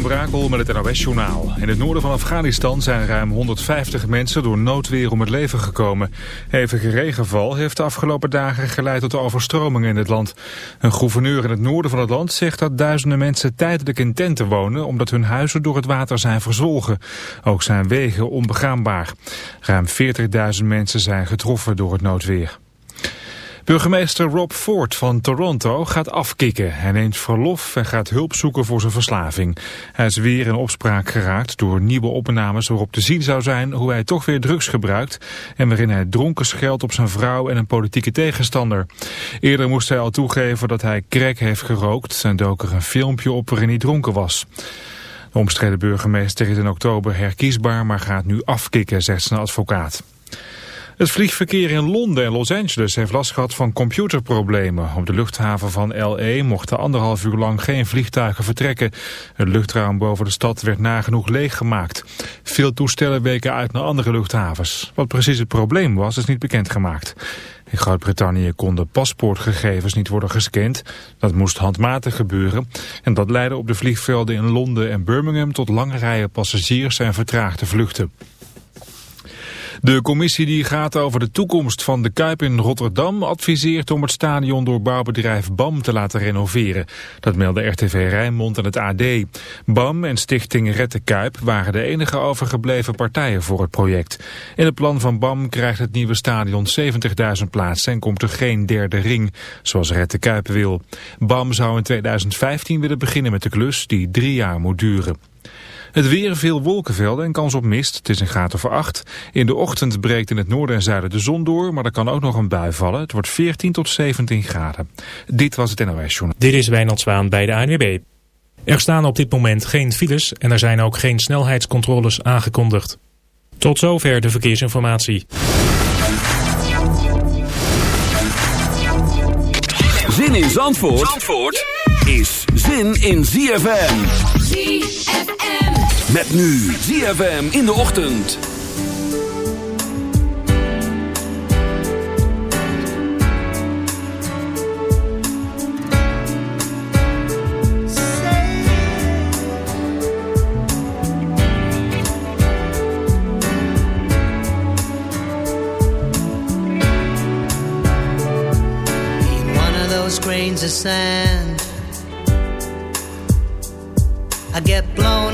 van Brakel met het NOS-journaal. In het noorden van Afghanistan zijn ruim 150 mensen door noodweer om het leven gekomen. Hevige regenval heeft de afgelopen dagen geleid tot overstromingen in het land. Een gouverneur in het noorden van het land zegt dat duizenden mensen tijdelijk in tenten wonen... omdat hun huizen door het water zijn verzwolgen. Ook zijn wegen onbegaanbaar. Ruim 40.000 mensen zijn getroffen door het noodweer. Burgemeester Rob Ford van Toronto gaat afkicken. Hij neemt verlof en gaat hulp zoeken voor zijn verslaving. Hij is weer in opspraak geraakt door nieuwe opnames waarop te zien zou zijn hoe hij toch weer drugs gebruikt en waarin hij dronken scheldt op zijn vrouw en een politieke tegenstander. Eerder moest hij al toegeven dat hij crack heeft gerookt en dook er een filmpje op waarin hij dronken was. De omstreden burgemeester is in oktober herkiesbaar, maar gaat nu afkicken, zegt zijn advocaat. Het vliegverkeer in Londen en Los Angeles heeft last gehad van computerproblemen. Op de luchthaven van L.A. mochten anderhalf uur lang geen vliegtuigen vertrekken. Het luchtruim boven de stad werd nagenoeg leeggemaakt. Veel toestellen weken uit naar andere luchthavens. Wat precies het probleem was, is niet bekendgemaakt. In Groot-Brittannië konden paspoortgegevens niet worden gescand. Dat moest handmatig gebeuren. En dat leidde op de vliegvelden in Londen en Birmingham tot lange rijen passagiers en vertraagde vluchten. De commissie die gaat over de toekomst van de Kuip in Rotterdam adviseert om het stadion door bouwbedrijf BAM te laten renoveren. Dat meldde RTV Rijnmond en het AD. BAM en stichting Red de Kuip waren de enige overgebleven partijen voor het project. In het plan van BAM krijgt het nieuwe stadion 70.000 plaatsen en komt er geen derde ring, zoals Red de Kuip wil. BAM zou in 2015 willen beginnen met de klus die drie jaar moet duren. Het weer, veel wolkenvelden en kans op mist. Het is een graad of 8. In de ochtend breekt in het noorden en zuiden de zon door, maar er kan ook nog een bui vallen. Het wordt 14 tot 17 graden. Dit was het NOS Journal. Dit is Wijnald Zwaan bij de ANWB. Er staan op dit moment geen files en er zijn ook geen snelheidscontroles aangekondigd. Tot zover de verkeersinformatie. Zin in Zandvoort, Zandvoort is zin in ZFM. ZFM. Met nu ZFM in de ochtend. sand I get blown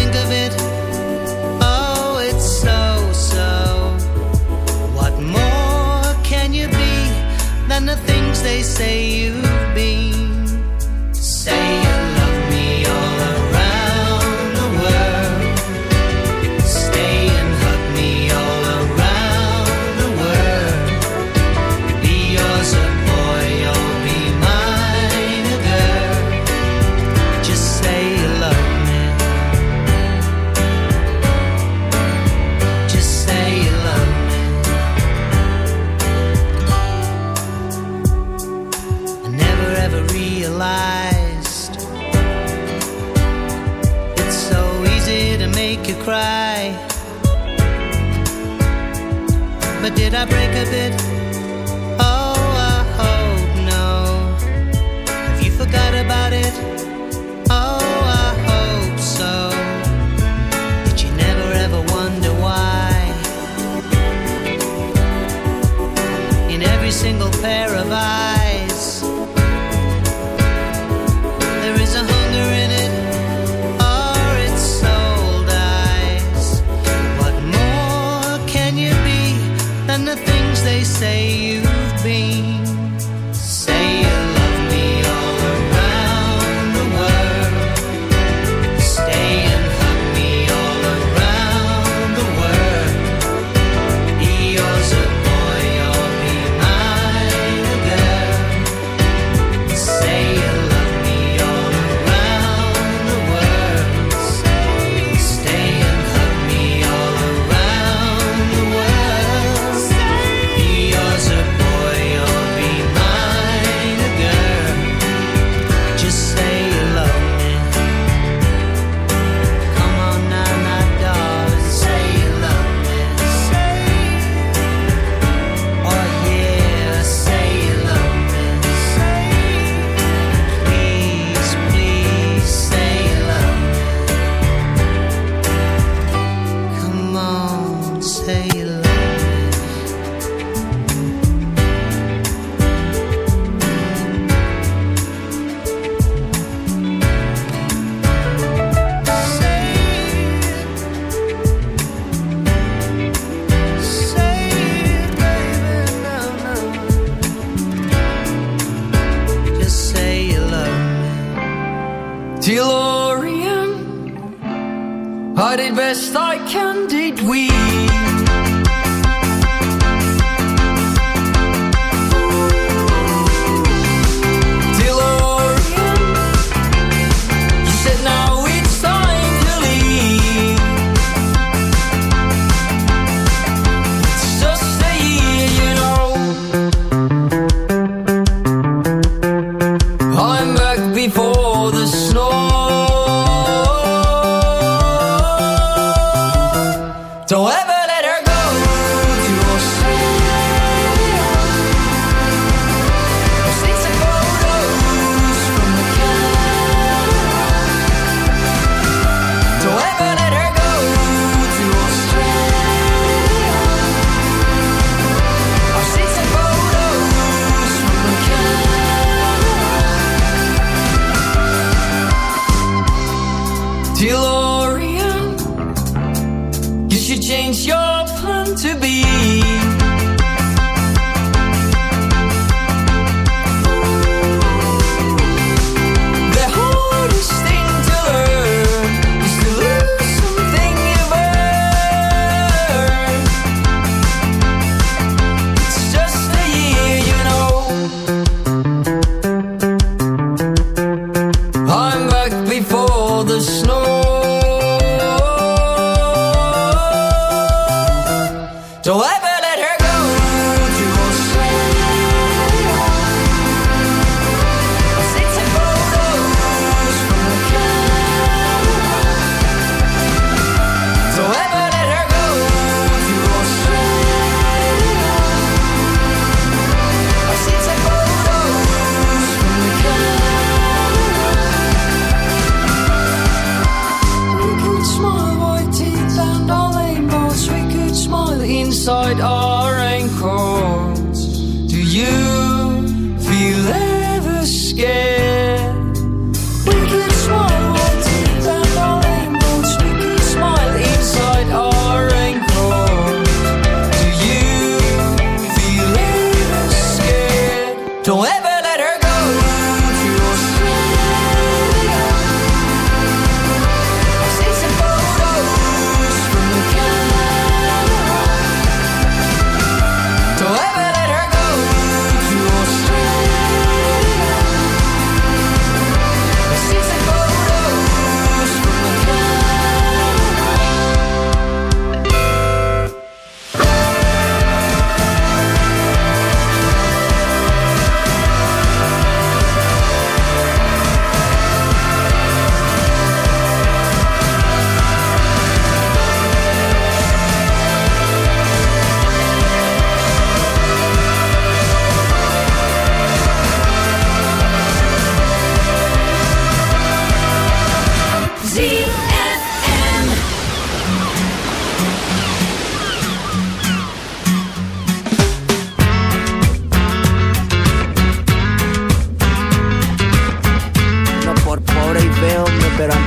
the things they say you've been. Say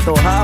A enterrártelo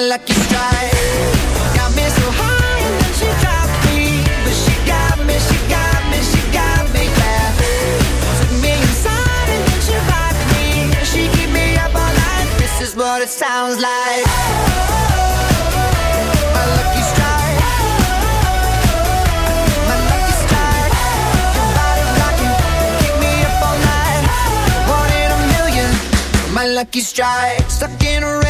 my lucky strike. Got me so high and then she dropped me, but she got me, she got me, she got me. Took me inside and then she rocked me, she keep me up all night. This is what it sounds like. My lucky strike. My lucky strike. Keep me up all night. One in a million. My lucky strike, stuck in a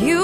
Now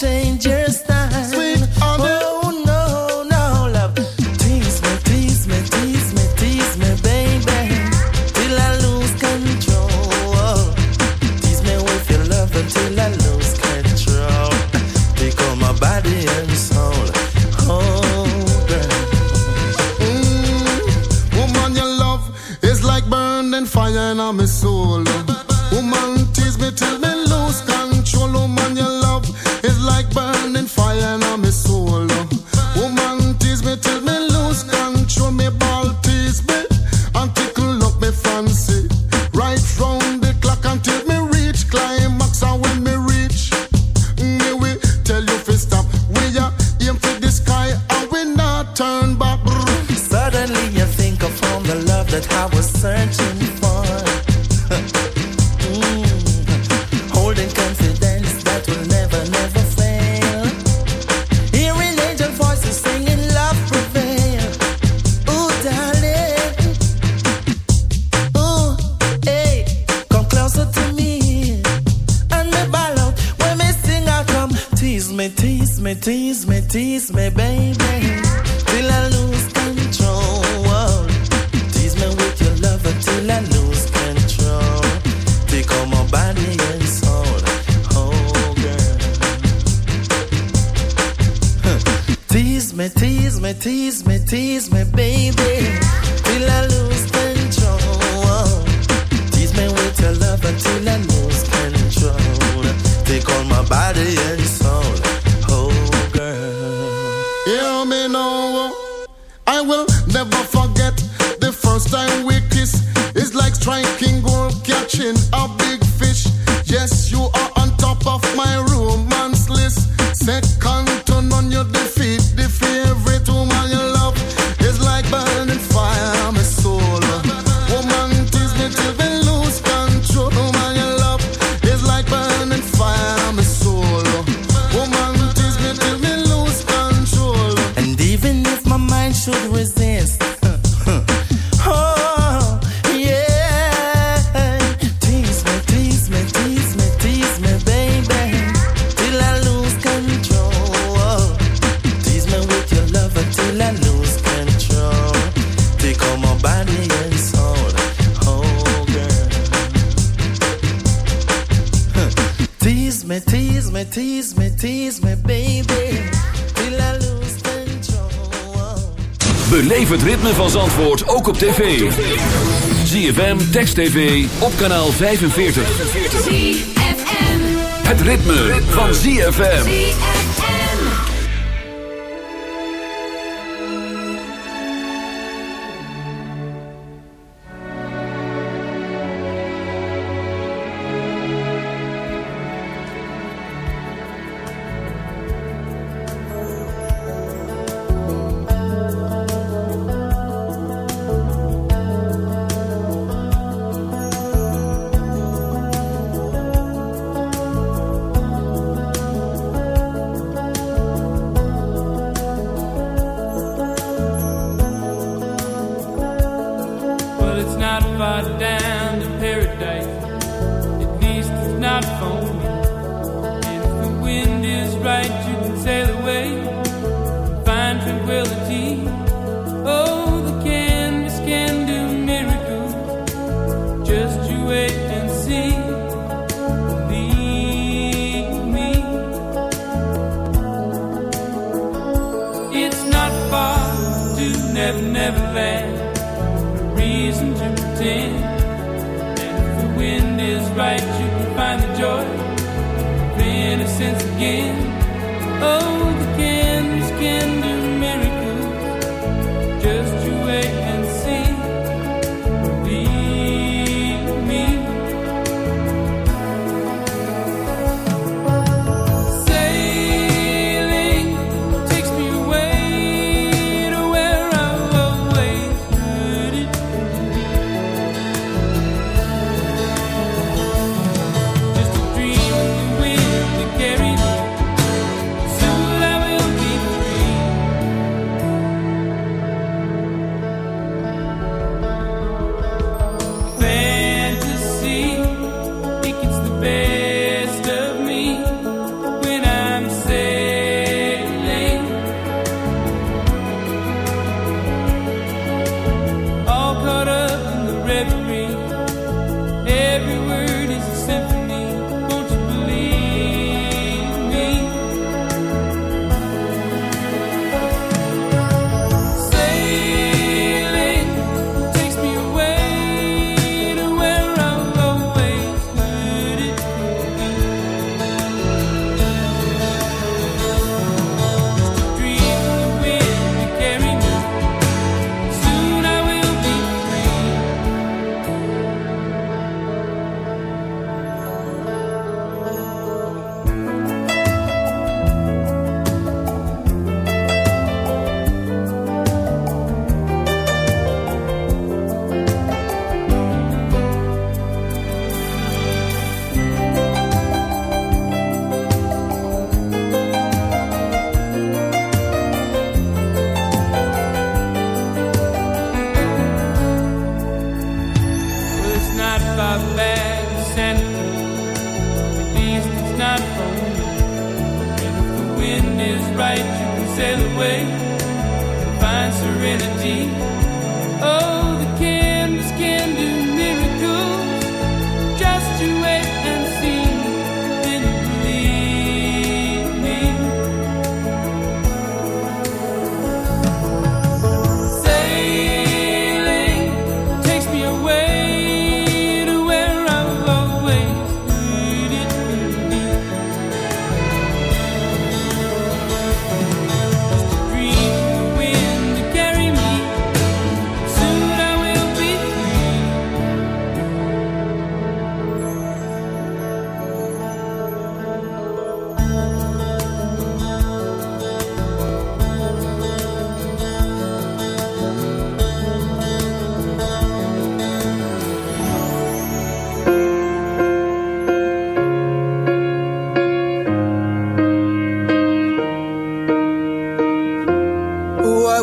change TV op kanaal 45. Het ritme, ritme. van ZFM.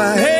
My head's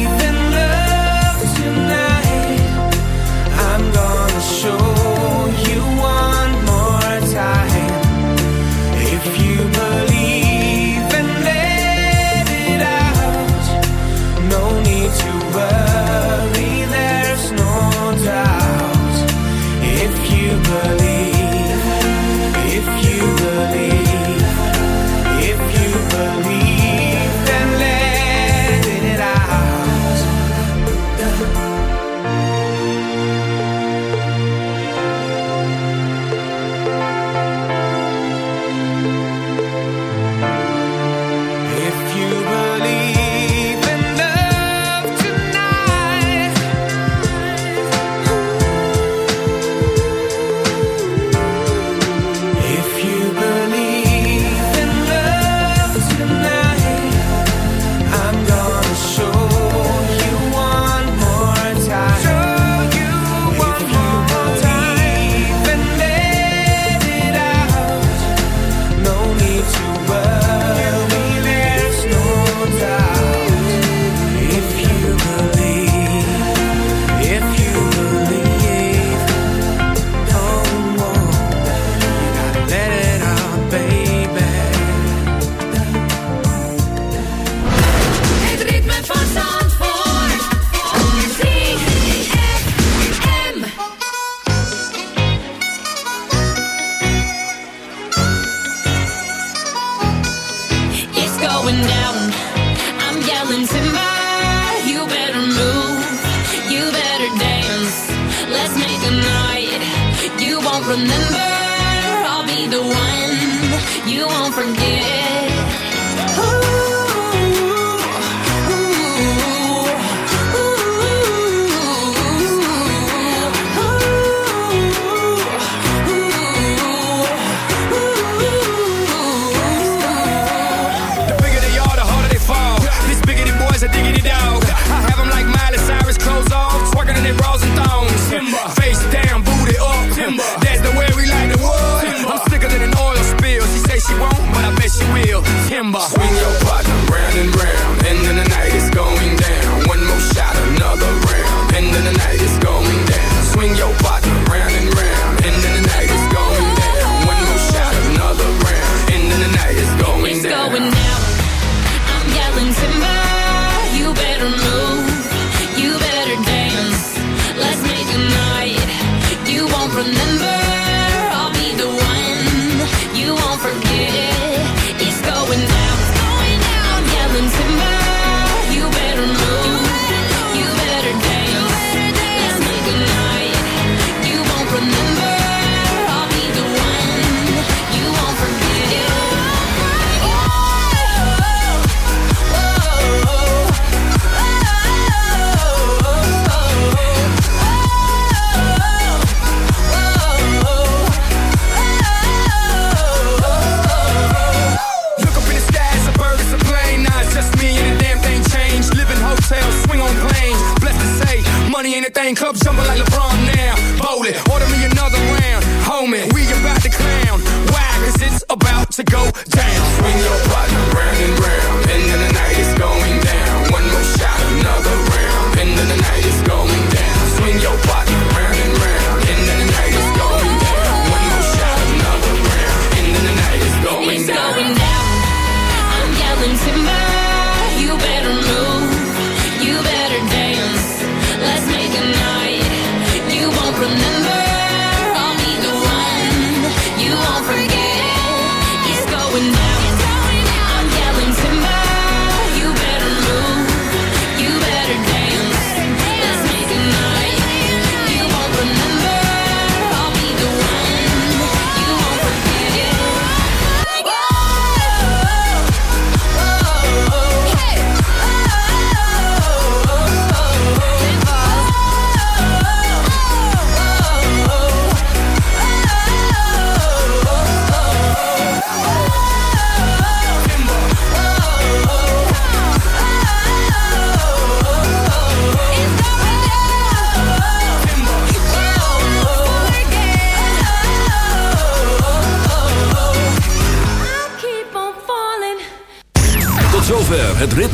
show